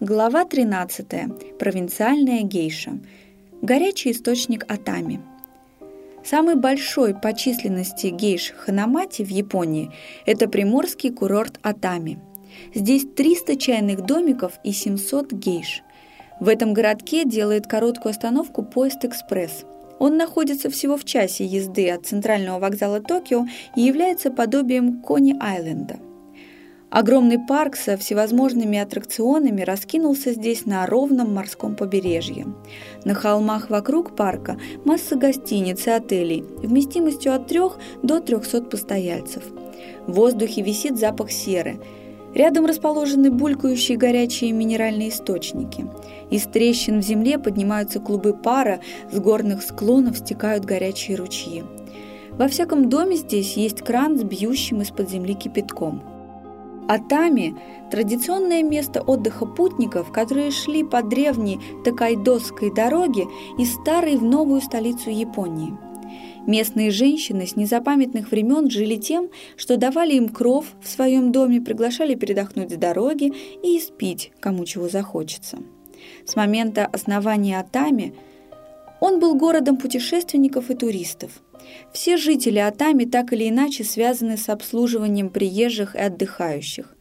Глава 13. Провинциальная гейша. Горячий источник Атами. Самый большой по численности гейш Ханамати в Японии – это приморский курорт Атами. Здесь 300 чайных домиков и 700 гейш. В этом городке делает короткую остановку поезд «Экспресс». Он находится всего в часе езды от центрального вокзала Токио и является подобием Кони-Айленда. Огромный парк со всевозможными аттракционами раскинулся здесь на ровном морском побережье. На холмах вокруг парка масса гостиниц и отелей вместимостью от 3 до 300 постояльцев. В воздухе висит запах серы. Рядом расположены булькающие горячие минеральные источники. Из трещин в земле поднимаются клубы пара, с горных склонов стекают горячие ручьи. Во всяком доме здесь есть кран с бьющим из-под земли кипятком – Атами – традиционное место отдыха путников, которые шли по древней Такайдосской дороге из старой в новую столицу Японии. Местные женщины с незапамятных времен жили тем, что давали им кров в своем доме, приглашали передохнуть с дороги и испить, кому чего захочется. С момента основания Атами он был городом путешественников и туристов – все жители Атами так или иначе связаны с обслуживанием приезжих и отдыхающих.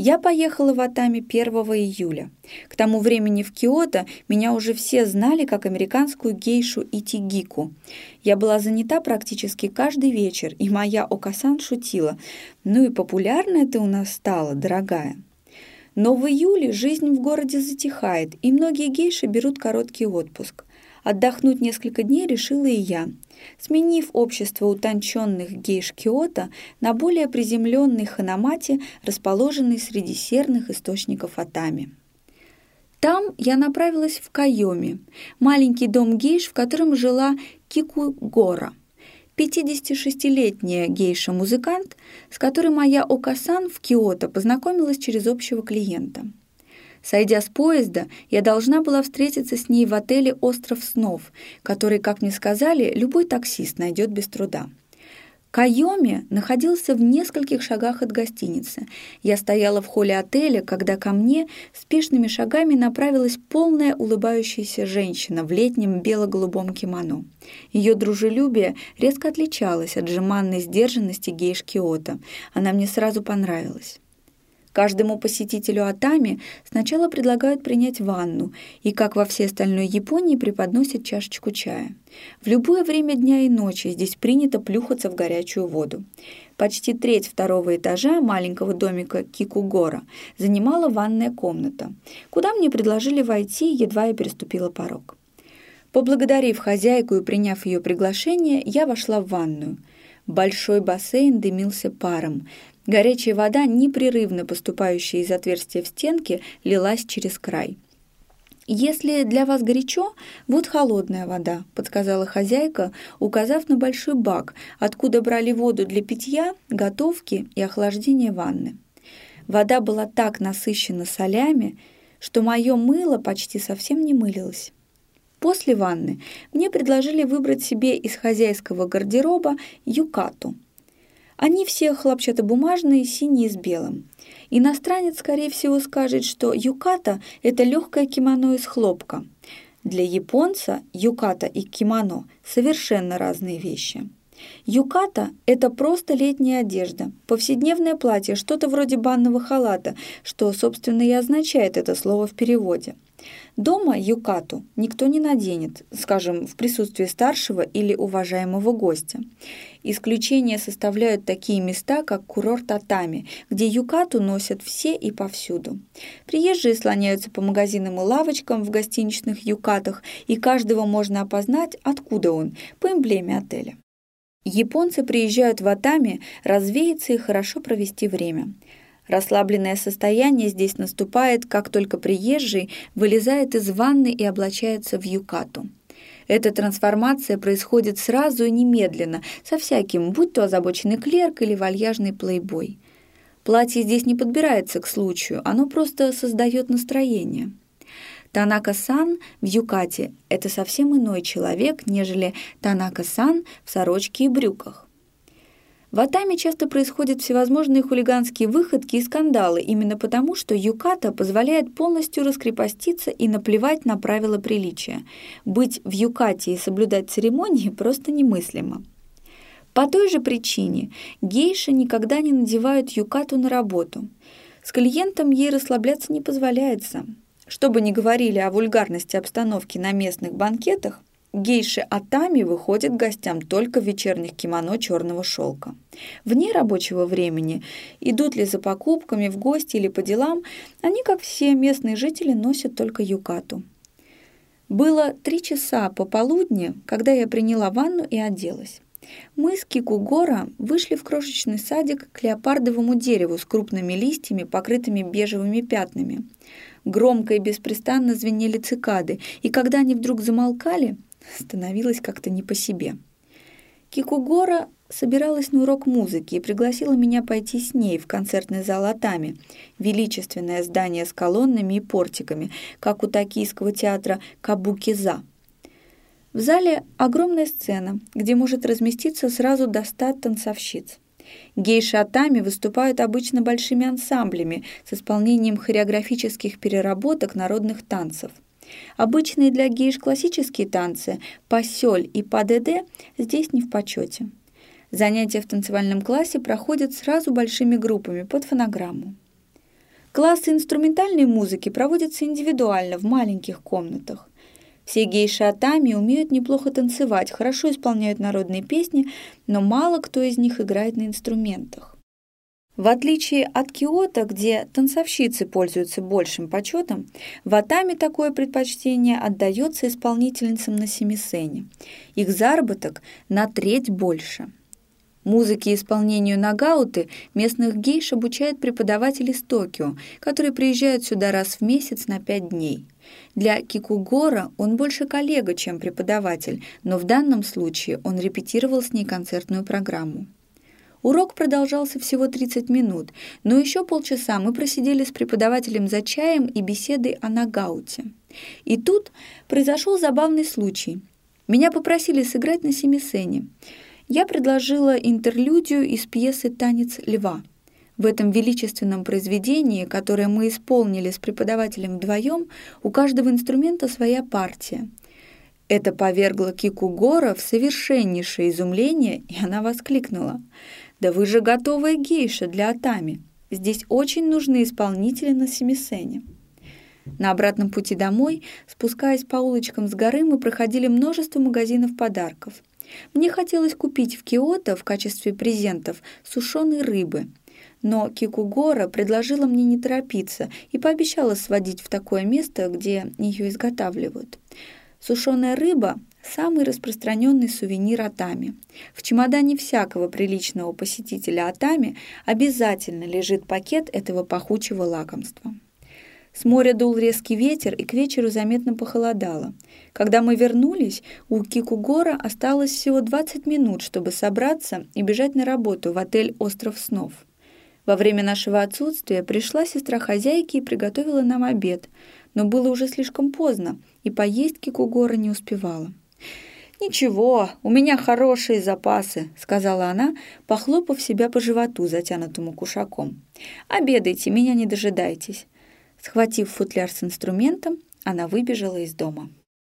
Я поехала в Атами 1 июля. К тому времени в Киото меня уже все знали как американскую гейшу Итигику. Я была занята практически каждый вечер, и моя Окасан шутила. «Ну и популярная ты у нас стала, дорогая». Но в июле жизнь в городе затихает, и многие гейши берут короткий отпуск. Отдохнуть несколько дней решила и я, сменив общество утонченных гейш Киото на более приземленный ханамати, расположенный среди серных источников Атами. Там я направилась в Кайоми, маленький дом гейш, в котором жила Кику Гора, 56-летняя гейша-музыкант, с которой моя Окасан в Киото познакомилась через общего клиента – Сойдя с поезда, я должна была встретиться с ней в отеле «Остров снов», который, как мне сказали, любой таксист найдет без труда. Кайоми находился в нескольких шагах от гостиницы. Я стояла в холле отеля, когда ко мне спешными шагами направилась полная улыбающаяся женщина в летнем бело-голубом кимоно. Ее дружелюбие резко отличалось от жеманной сдержанности гейш Киото. Она мне сразу понравилась. Каждому посетителю Атами сначала предлагают принять ванну и, как во всей остальной Японии, преподносят чашечку чая. В любое время дня и ночи здесь принято плюхаться в горячую воду. Почти треть второго этажа маленького домика Кикугора занимала ванная комната, куда мне предложили войти, едва я переступила порог. Поблагодарив хозяйку и приняв ее приглашение, я вошла в ванную. Большой бассейн дымился паром, Горячая вода, непрерывно поступающая из отверстия в стенке, лилась через край. «Если для вас горячо, вот холодная вода», — подсказала хозяйка, указав на большой бак, откуда брали воду для питья, готовки и охлаждения ванны. Вода была так насыщена солями, что мое мыло почти совсем не мылилось. После ванны мне предложили выбрать себе из хозяйского гардероба юкату — они все хлопчатобумажные, синие с белым. Иностранец, скорее всего, скажет, что юката – это легкое кимоно из хлопка. Для японца юката и кимоно – совершенно разные вещи. Юката – это просто летняя одежда, повседневное платье, что-то вроде банного халата, что, собственно, и означает это слово в переводе – Дома юкату никто не наденет, скажем, в присутствии старшего или уважаемого гостя. Исключение составляют такие места, как курорт Атами, где юкату носят все и повсюду. Приезжие слоняются по магазинам и лавочкам в гостиничных юкатах, и каждого можно опознать, откуда он, по эмблеме отеля. Японцы приезжают в Атами развеяться и хорошо провести время – Расслабленное состояние здесь наступает, как только приезжий вылезает из ванны и облачается в юкату. Эта трансформация происходит сразу и немедленно, со всяким, будь то озабоченный клерк или вальяжный плейбой. Платье здесь не подбирается к случаю, оно просто создает настроение. Танака-сан в юкате – это совсем иной человек, нежели Танака-сан в сорочке и брюках. В Атаме часто происходят всевозможные хулиганские выходки и скандалы, именно потому, что юката позволяет полностью раскрепоститься и наплевать на правила приличия. Быть в юкате и соблюдать церемонии просто немыслимо. По той же причине гейши никогда не надевают юкату на работу. С клиентом ей расслабляться не позволяется. Что бы ни говорили о вульгарности обстановки на местных банкетах, Гейши Атами выходят гостям только в вечерних кимоно черного шелка. Вне рабочего времени, идут ли за покупками, в гости или по делам, они, как все местные жители, носят только юкату. Было три часа пополудни, когда я приняла ванну и оделась. Мы с Кикугора вышли в крошечный садик к леопардовому дереву с крупными листьями, покрытыми бежевыми пятнами. Громко и беспрестанно звенели цикады, и когда они вдруг замолкали – становилось как-то не по себе. Кикугора собиралась на урок музыки и пригласила меня пойти с ней в концертный зал Атами, величественное здание с колоннами и портиками, как у токийского театра Кабукиза. В зале огромная сцена, где может разместиться сразу до ста танцовщиц. Гейши Атами выступают обычно большими ансамблями с исполнением хореографических переработок народных танцев – Обычные для гейш классические танцы «Посёль» и «ПАДД» здесь не в почете. Занятия в танцевальном классе проходят сразу большими группами под фонограмму. Классы инструментальной музыки проводятся индивидуально в маленьких комнатах. Все гейши Атами умеют неплохо танцевать, хорошо исполняют народные песни, но мало кто из них играет на инструментах. В отличие от Киото, где танцовщицы пользуются большим почетом, в Атаме такое предпочтение отдается исполнительницам на семисене. Их заработок на треть больше. Музыке и исполнению нагауты местных гейш обучают преподаватели из Токио, которые приезжают сюда раз в месяц на пять дней. Для Кикугора он больше коллега, чем преподаватель, но в данном случае он репетировал с ней концертную программу. Урок продолжался всего 30 минут, но еще полчаса мы просидели с преподавателем за чаем и беседой о нагауте. И тут произошел забавный случай. Меня попросили сыграть на семисене. Я предложила интерлюдию из пьесы «Танец льва». В этом величественном произведении, которое мы исполнили с преподавателем вдвоем, у каждого инструмента своя партия. Это повергло Кику Гора в совершеннейшее изумление, и она воскликнула — да вы же готовая гейша для Атами. Здесь очень нужны исполнители на семисене. На обратном пути домой, спускаясь по улочкам с горы, мы проходили множество магазинов подарков. Мне хотелось купить в Киото в качестве презентов сушеной рыбы. Но Кикугора предложила мне не торопиться и пообещала сводить в такое место, где ее изготавливают. Сушеная рыба Самый распространенный сувенир Атами. В чемодане всякого приличного посетителя Атами обязательно лежит пакет этого пахучего лакомства. С моря дул резкий ветер, и к вечеру заметно похолодало. Когда мы вернулись, у Кикугора осталось всего 20 минут, чтобы собраться и бежать на работу в отель «Остров снов». Во время нашего отсутствия пришла сестра хозяйки и приготовила нам обед, но было уже слишком поздно, и поесть Кикугора не успевала. «Ничего, у меня хорошие запасы», — сказала она, похлопав себя по животу, затянутому кушаком. «Обедайте, меня не дожидайтесь». Схватив футляр с инструментом, она выбежала из дома.